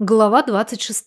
Глава 26.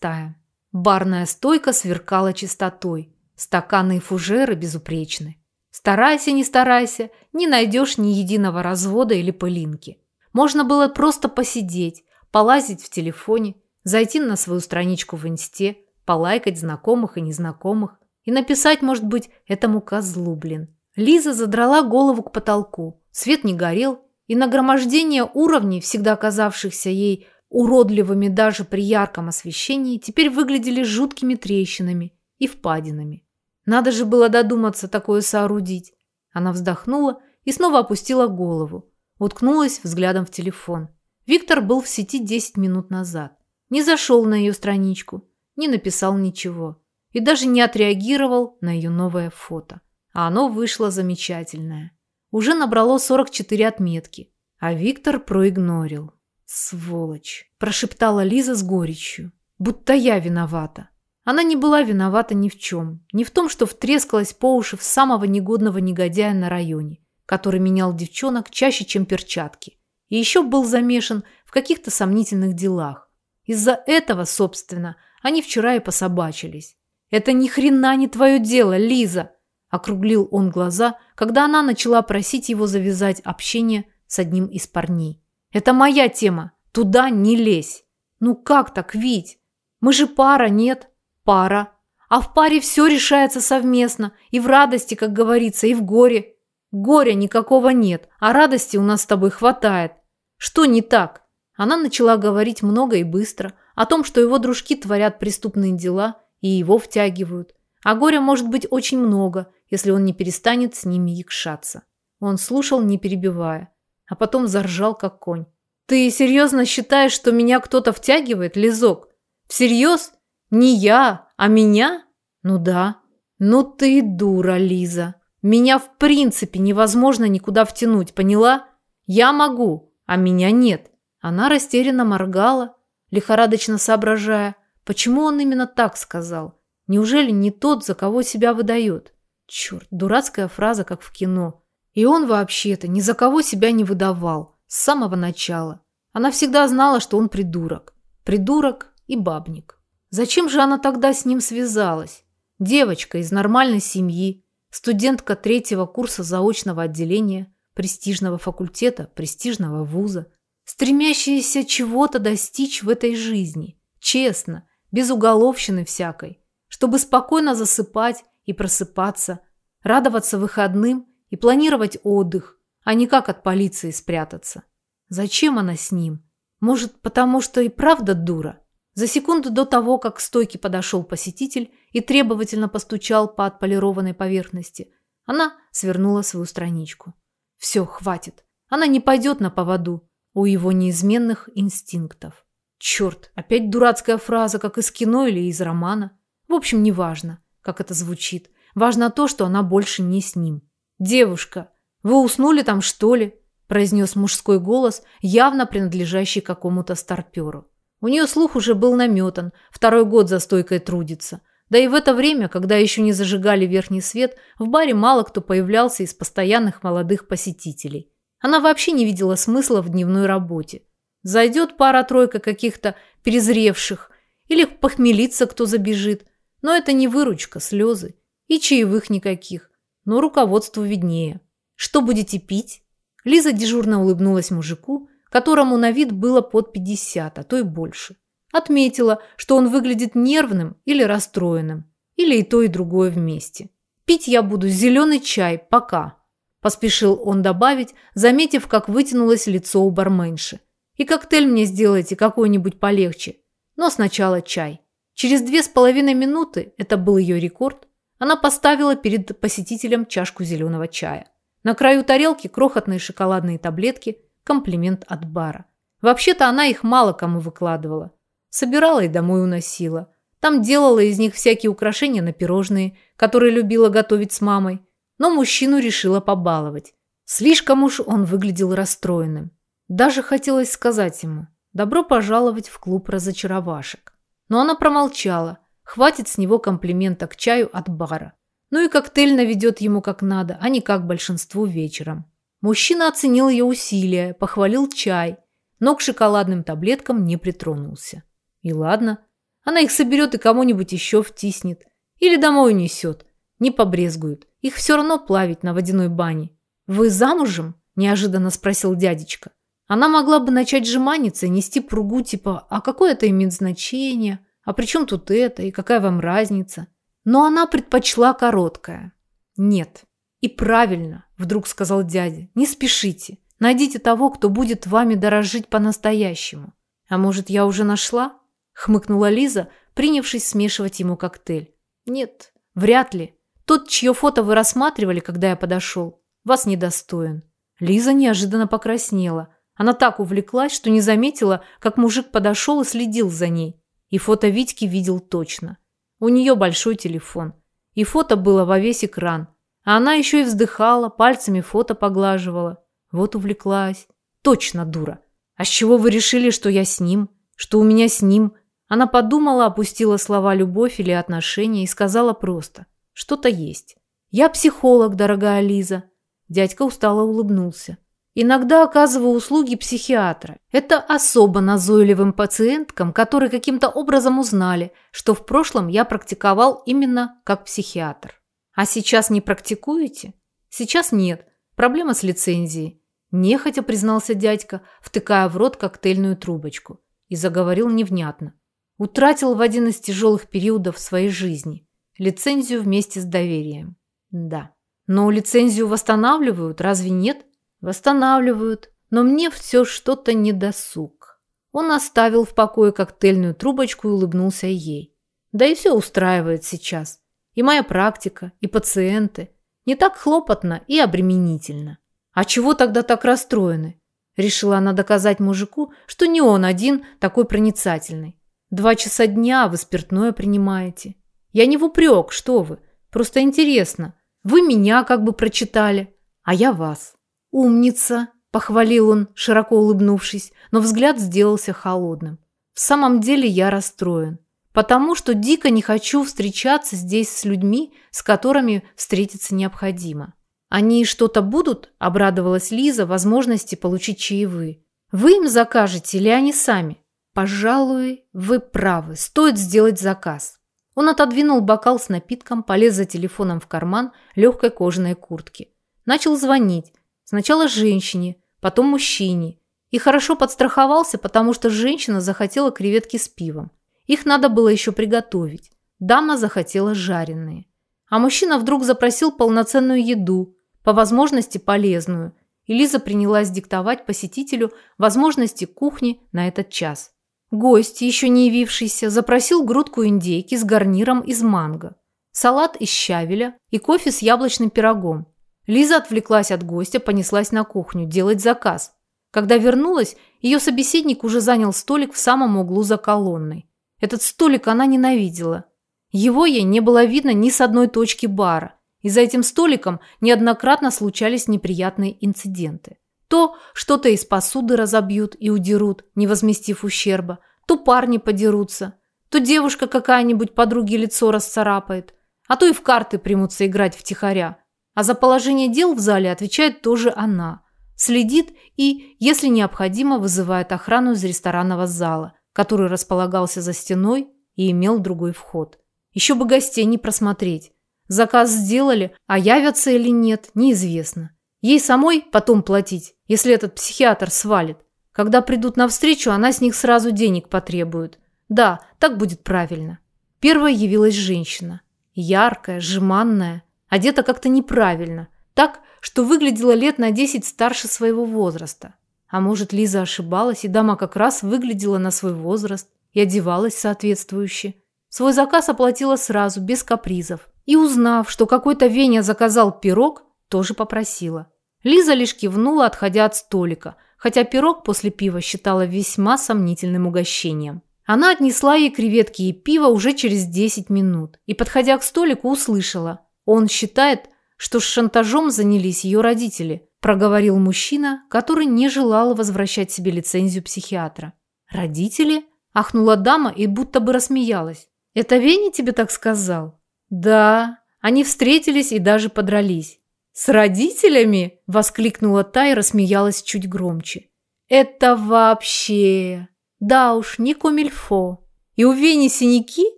Барная стойка сверкала чистотой. Стаканы и фужеры безупречны. Старайся, не старайся, не найдешь ни единого развода или пылинки. Можно было просто посидеть, полазить в телефоне, зайти на свою страничку в инсте, полайкать знакомых и незнакомых и написать, может быть, этому козлу, блин. Лиза задрала голову к потолку. Свет не горел, и нагромождение уровней, всегда казавшихся ей уродливыми даже при ярком освещении, теперь выглядели жуткими трещинами и впадинами. Надо же было додуматься такое соорудить. Она вздохнула и снова опустила голову, уткнулась взглядом в телефон. Виктор был в сети 10 минут назад. Не зашел на ее страничку, не написал ничего и даже не отреагировал на ее новое фото. А оно вышло замечательное. Уже набрало 44 отметки, а Виктор проигнорил. «Сволочь!» – прошептала Лиза с горечью. «Будто я виновата». Она не была виновата ни в чем. Не в том, что втрескалась по уши в самого негодного негодяя на районе, который менял девчонок чаще, чем перчатки. И еще был замешан в каких-то сомнительных делах. Из-за этого, собственно, они вчера и пособачились. «Это ни хрена не твое дело, Лиза!» Округлил он глаза, когда она начала просить его завязать общение с одним из парней. Это моя тема. Туда не лезь. Ну как так, Вить? Мы же пара, нет? Пара. А в паре все решается совместно. И в радости, как говорится, и в горе. Горя никакого нет, а радости у нас с тобой хватает. Что не так? Она начала говорить много и быстро о том, что его дружки творят преступные дела и его втягивают. А горя может быть очень много, если он не перестанет с ними якшаться. Он слушал, не перебивая а потом заржал, как конь. «Ты серьезно считаешь, что меня кто-то втягивает, Лизок? Всерьез? Не я, а меня? Ну да. Ну ты дура, Лиза. Меня в принципе невозможно никуда втянуть, поняла? Я могу, а меня нет». Она растерянно моргала, лихорадочно соображая, почему он именно так сказал. Неужели не тот, за кого себя выдает? Черт, дурацкая фраза, как в кино. И он вообще-то ни за кого себя не выдавал с самого начала. Она всегда знала, что он придурок. Придурок и бабник. Зачем же она тогда с ним связалась? Девочка из нормальной семьи, студентка третьего курса заочного отделения, престижного факультета, престижного вуза, стремящаяся чего-то достичь в этой жизни, честно, без уголовщины всякой, чтобы спокойно засыпать и просыпаться, радоваться выходным и планировать отдых, а не как от полиции спрятаться. Зачем она с ним? Может, потому что и правда дура? За секунду до того, как к стойке подошел посетитель и требовательно постучал по отполированной поверхности, она свернула свою страничку. Все, хватит. Она не пойдет на поводу у его неизменных инстинктов. Черт, опять дурацкая фраза, как из кино или из романа. В общем, неважно, как это звучит. Важно то, что она больше не с ним. «Девушка, вы уснули там, что ли?» – произнес мужской голос, явно принадлежащий какому-то старперу. У нее слух уже был наметан, второй год за стойкой трудится. Да и в это время, когда еще не зажигали верхний свет, в баре мало кто появлялся из постоянных молодых посетителей. Она вообще не видела смысла в дневной работе. Зайдет пара-тройка каких-то перезревших, или похмелиться кто забежит. Но это не выручка, слезы. И чаевых никаких но руководству виднее. Что будете пить? Лиза дежурно улыбнулась мужику, которому на вид было под 50, а то и больше. Отметила, что он выглядит нервным или расстроенным, или и то, и другое вместе. «Пить я буду зеленый чай, пока», – поспешил он добавить, заметив, как вытянулось лицо у барменши. «И коктейль мне сделайте какой-нибудь полегче, но сначала чай». Через две с половиной минуты, это был ее рекорд, она поставила перед посетителем чашку зеленого чая. На краю тарелки крохотные шоколадные таблетки, комплимент от бара. Вообще-то она их мало кому выкладывала. Собирала и домой уносила. Там делала из них всякие украшения на пирожные, которые любила готовить с мамой. Но мужчину решила побаловать. Слишком уж он выглядел расстроенным. Даже хотелось сказать ему «добро пожаловать в клуб разочаровашек». Но она промолчала, Хватит с него комплимента к чаю от бара. Ну и коктейль наведет ему как надо, а не как большинству вечером. Мужчина оценил ее усилия, похвалил чай, но к шоколадным таблеткам не притронулся. И ладно. Она их соберет и кому-нибудь еще втиснет. Или домой унесет. Не побрезгуют. Их все равно плавить на водяной бане. «Вы замужем?» – неожиданно спросил дядечка. Она могла бы начать жеманиться и нести пругу типа «А какое это имеет значение? А при чем тут это? И какая вам разница?» Но она предпочла короткое. «Нет». «И правильно», – вдруг сказал дядя. «Не спешите. Найдите того, кто будет вами дорожить по-настоящему». «А может, я уже нашла?» – хмыкнула Лиза, принявшись смешивать ему коктейль. «Нет, вряд ли. Тот, чье фото вы рассматривали, когда я подошел, вас недостоин». Лиза неожиданно покраснела. Она так увлеклась, что не заметила, как мужик подошел и следил за ней. И фото Витьки видел точно. У нее большой телефон. И фото было во весь экран. А она еще и вздыхала, пальцами фото поглаживала. Вот увлеклась. Точно дура. А с чего вы решили, что я с ним? Что у меня с ним? Она подумала, опустила слова «любовь» или «отношения» и сказала просто. Что-то есть. Я психолог, дорогая Лиза. Дядька устало улыбнулся. Иногда оказываю услуги психиатра. Это особо назойливым пациенткам, которые каким-то образом узнали, что в прошлом я практиковал именно как психиатр. А сейчас не практикуете? Сейчас нет. Проблема с лицензией. Нехотя признался дядька, втыкая в рот коктейльную трубочку. И заговорил невнятно. Утратил в один из тяжелых периодов своей жизни. Лицензию вместе с доверием. Да. Но лицензию восстанавливают, разве нет? Восстанавливают, но мне все что-то недосуг. Он оставил в покое коктейльную трубочку и улыбнулся ей. Да и все устраивает сейчас. И моя практика, и пациенты. Не так хлопотно и обременительно. А чего тогда так расстроены? Решила она доказать мужику, что не он один такой проницательный. Два часа дня вы спиртное принимаете. Я не в упрек, что вы. Просто интересно. Вы меня как бы прочитали, а я вас. «Умница!» – похвалил он, широко улыбнувшись, но взгляд сделался холодным. «В самом деле я расстроен, потому что дико не хочу встречаться здесь с людьми, с которыми встретиться необходимо». «Они что-то будут?» – обрадовалась Лиза возможности получить чаевые. «Вы им закажете или они сами?» «Пожалуй, вы правы. Стоит сделать заказ». Он отодвинул бокал с напитком, полез за телефоном в карман легкой кожаной куртки. Начал звонить, Сначала женщине, потом мужчине. И хорошо подстраховался, потому что женщина захотела креветки с пивом. Их надо было еще приготовить. Дама захотела жареные. А мужчина вдруг запросил полноценную еду, по возможности полезную. И Лиза принялась диктовать посетителю возможности кухни на этот час. Гость, еще не явившийся, запросил грудку индейки с гарниром из манго, салат из щавеля и кофе с яблочным пирогом. Лиза отвлеклась от гостя, понеслась на кухню делать заказ. Когда вернулась, ее собеседник уже занял столик в самом углу за колонной. Этот столик она ненавидела. Его ей не было видно ни с одной точки бара, и за этим столиком неоднократно случались неприятные инциденты. То что-то из посуды разобьют и удерут, не возместив ущерба, то парни подерутся, то девушка какая-нибудь подруге лицо расцарапает, а то и в карты примутся играть втихаря. А за положение дел в зале отвечает тоже она. Следит и, если необходимо, вызывает охрану из ресторанного зала, который располагался за стеной и имел другой вход. Еще бы гостей не просмотреть. Заказ сделали, а явятся или нет, неизвестно. Ей самой потом платить, если этот психиатр свалит. Когда придут навстречу, она с них сразу денег потребует. Да, так будет правильно. Первой явилась женщина. Яркая, жеманная, одета как-то неправильно, так, что выглядела лет на 10 старше своего возраста. А может, Лиза ошибалась, и дама как раз выглядела на свой возраст и одевалась соответствующе. Свой заказ оплатила сразу, без капризов. И узнав, что какой-то Веня заказал пирог, тоже попросила. Лиза лишь кивнула, отходя от столика, хотя пирог после пива считала весьма сомнительным угощением. Она отнесла ей креветки и пиво уже через 10 минут и, подходя к столику, услышала – он считает, что с шантажом занялись ее родители, проговорил мужчина, который не желал возвращать себе лицензию психиатра. Родители? Ахнула дама и будто бы рассмеялась. Это Веня тебе так сказал? Да, они встретились и даже подрались. «С родителями?» – воскликнула та и рассмеялась чуть громче. «Это вообще...» «Да уж, не комильфо. И у Вени синяки?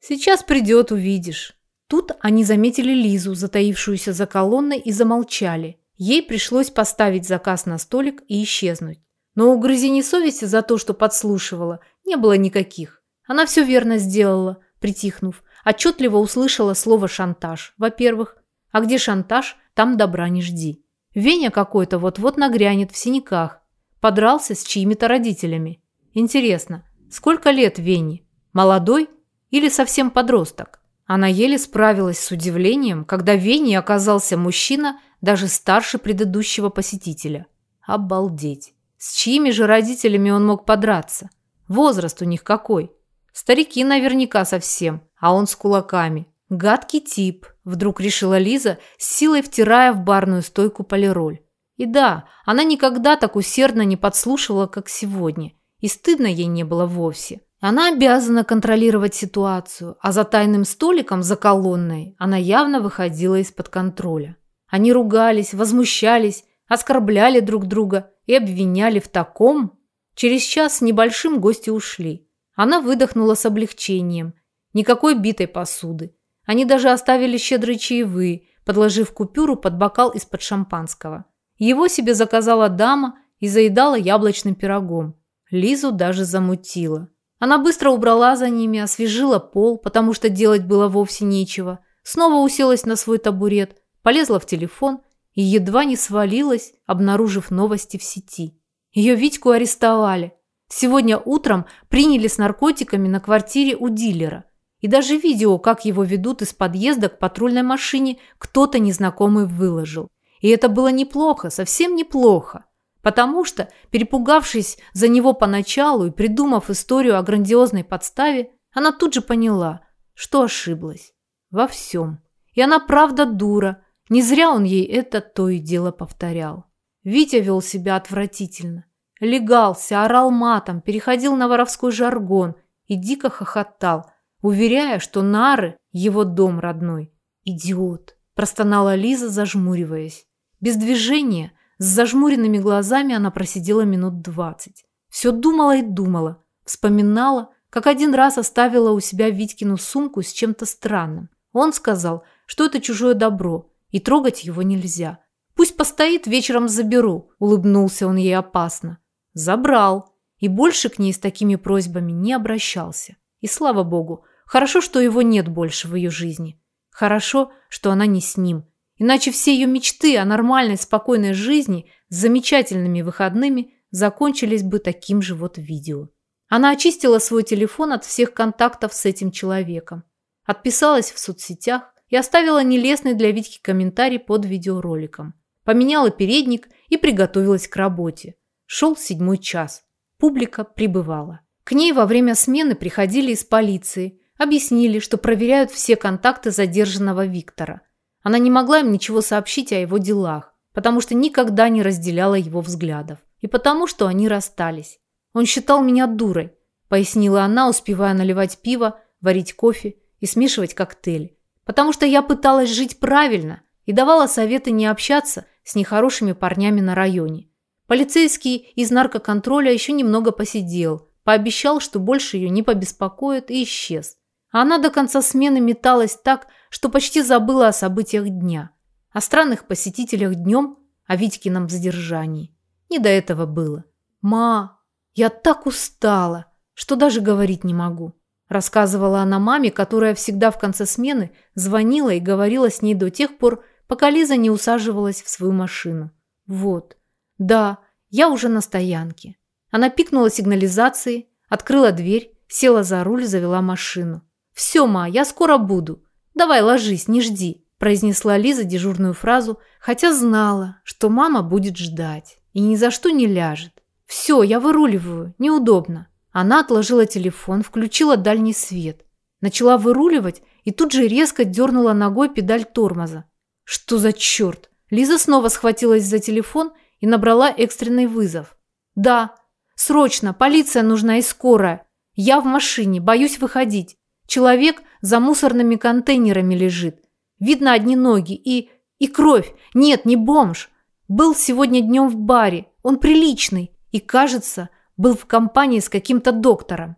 Сейчас придет, увидишь. Тут они заметили Лизу, затаившуюся за колонной, и замолчали. Ей пришлось поставить заказ на столик и исчезнуть. Но угрызений совести за то, что подслушивала, не было никаких. Она все верно сделала, притихнув. Отчетливо услышала слово «шантаж». Во-первых, а где шантаж, там добра не жди. Веня какой-то вот-вот нагрянет в синяках. Подрался с чьими-то родителями. Интересно, сколько лет Вене? Молодой или совсем подросток? Она еле справилась с удивлением, когда в Вене оказался мужчина даже старше предыдущего посетителя. Обалдеть! С чьими же родителями он мог подраться? Возраст у них какой? Старики наверняка совсем, а он с кулаками. Гадкий тип, вдруг решила Лиза, с силой втирая в барную стойку полироль. И да, она никогда так усердно не подслушивала, как сегодня. И стыдно ей не было вовсе. Она обязана контролировать ситуацию, а за тайным столиком, за колонной, она явно выходила из-под контроля. Они ругались, возмущались, оскорбляли друг друга и обвиняли в таком. Через час с небольшим гости ушли. Она выдохнула с облегчением. Никакой битой посуды. Они даже оставили щедрые чаевые, подложив купюру под бокал из-под шампанского. Его себе заказала дама и заедала яблочным пирогом. Лизу даже замутила. Она быстро убрала за ними, освежила пол, потому что делать было вовсе нечего. Снова уселась на свой табурет, полезла в телефон и едва не свалилась, обнаружив новости в сети. Ее Витьку арестовали. Сегодня утром приняли с наркотиками на квартире у дилера. И даже видео, как его ведут из подъезда к патрульной машине, кто-то незнакомый выложил. И это было неплохо, совсем неплохо. Потому что, перепугавшись за него поначалу и придумав историю о грандиозной подставе, она тут же поняла, что ошиблась. Во всем. И она правда дура. Не зря он ей это то и дело повторял. Витя вел себя отвратительно. Легался, орал матом, переходил на воровской жаргон и дико хохотал, уверяя, что Нары – его дом родной. «Идиот!» – простонала Лиза, зажмуриваясь. Без движения – с зажмуренными глазами она просидела минут двадцать. Все думала и думала. Вспоминала, как один раз оставила у себя Витькину сумку с чем-то странным. Он сказал, что это чужое добро, и трогать его нельзя. «Пусть постоит, вечером заберу», – улыбнулся он ей опасно. Забрал. И больше к ней с такими просьбами не обращался. И слава богу, хорошо, что его нет больше в ее жизни. Хорошо, что она не с ним – Иначе все ее мечты о нормальной, спокойной жизни с замечательными выходными закончились бы таким же вот видео. Она очистила свой телефон от всех контактов с этим человеком, отписалась в соцсетях и оставила нелестный для Витьки комментарий под видеороликом. Поменяла передник и приготовилась к работе. Шел седьмой час. Публика прибывала. К ней во время смены приходили из полиции, объяснили, что проверяют все контакты задержанного Виктора – она не могла им ничего сообщить о его делах, потому что никогда не разделяла его взглядов. И потому, что они расстались. Он считал меня дурой, пояснила она, успевая наливать пиво, варить кофе и смешивать коктейли. Потому что я пыталась жить правильно и давала советы не общаться с нехорошими парнями на районе. Полицейский из наркоконтроля еще немного посидел, пообещал, что больше ее не побеспокоит и исчез. А она до конца смены металась так, что почти забыла о событиях дня. О странных посетителях днем, о Витькином задержании. Не до этого было. «Ма, я так устала, что даже говорить не могу», рассказывала она маме, которая всегда в конце смены звонила и говорила с ней до тех пор, пока Лиза не усаживалась в свою машину. «Вот. Да, я уже на стоянке». Она пикнула сигнализацией, открыла дверь, села за руль, завела машину. «Все, ма, я скоро буду. Давай ложись, не жди», – произнесла Лиза дежурную фразу, хотя знала, что мама будет ждать и ни за что не ляжет. «Все, я выруливаю, неудобно». Она отложила телефон, включила дальний свет. Начала выруливать и тут же резко дернула ногой педаль тормоза. Что за черт? Лиза снова схватилась за телефон и набрала экстренный вызов. «Да, срочно, полиция нужна и скорая. Я в машине, боюсь выходить. Человек за мусорными контейнерами лежит. Видно одни ноги и... и кровь. Нет, не бомж. Был сегодня днем в баре. Он приличный. И, кажется, был в компании с каким-то доктором.